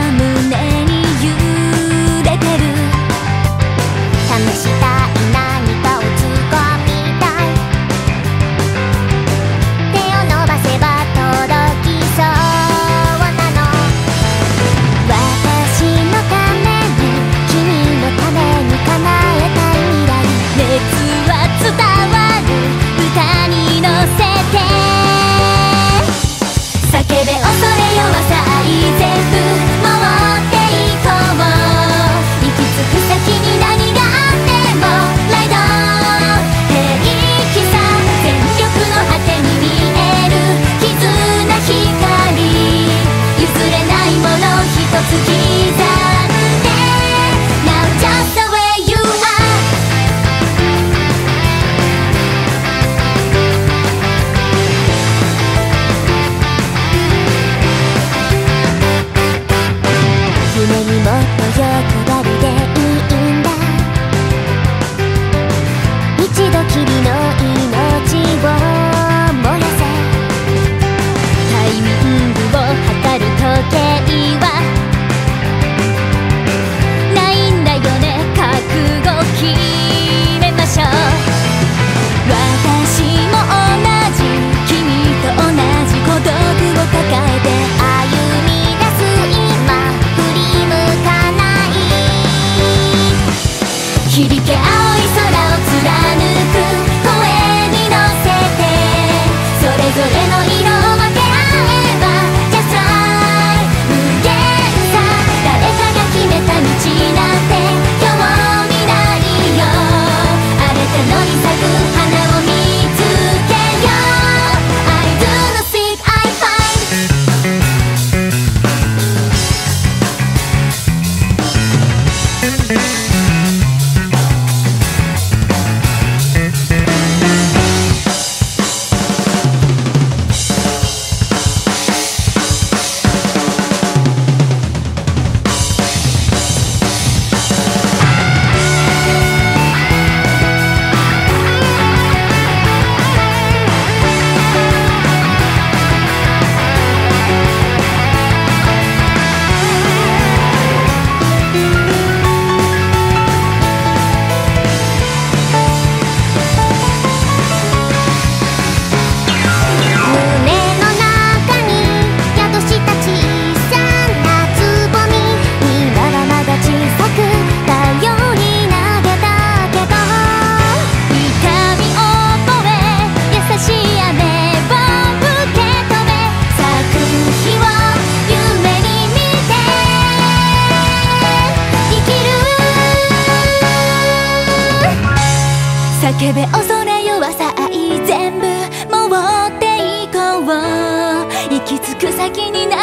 胸もっと欲張りで叫べ恐れ弱さ愛全部持っていこう。行き着く先にな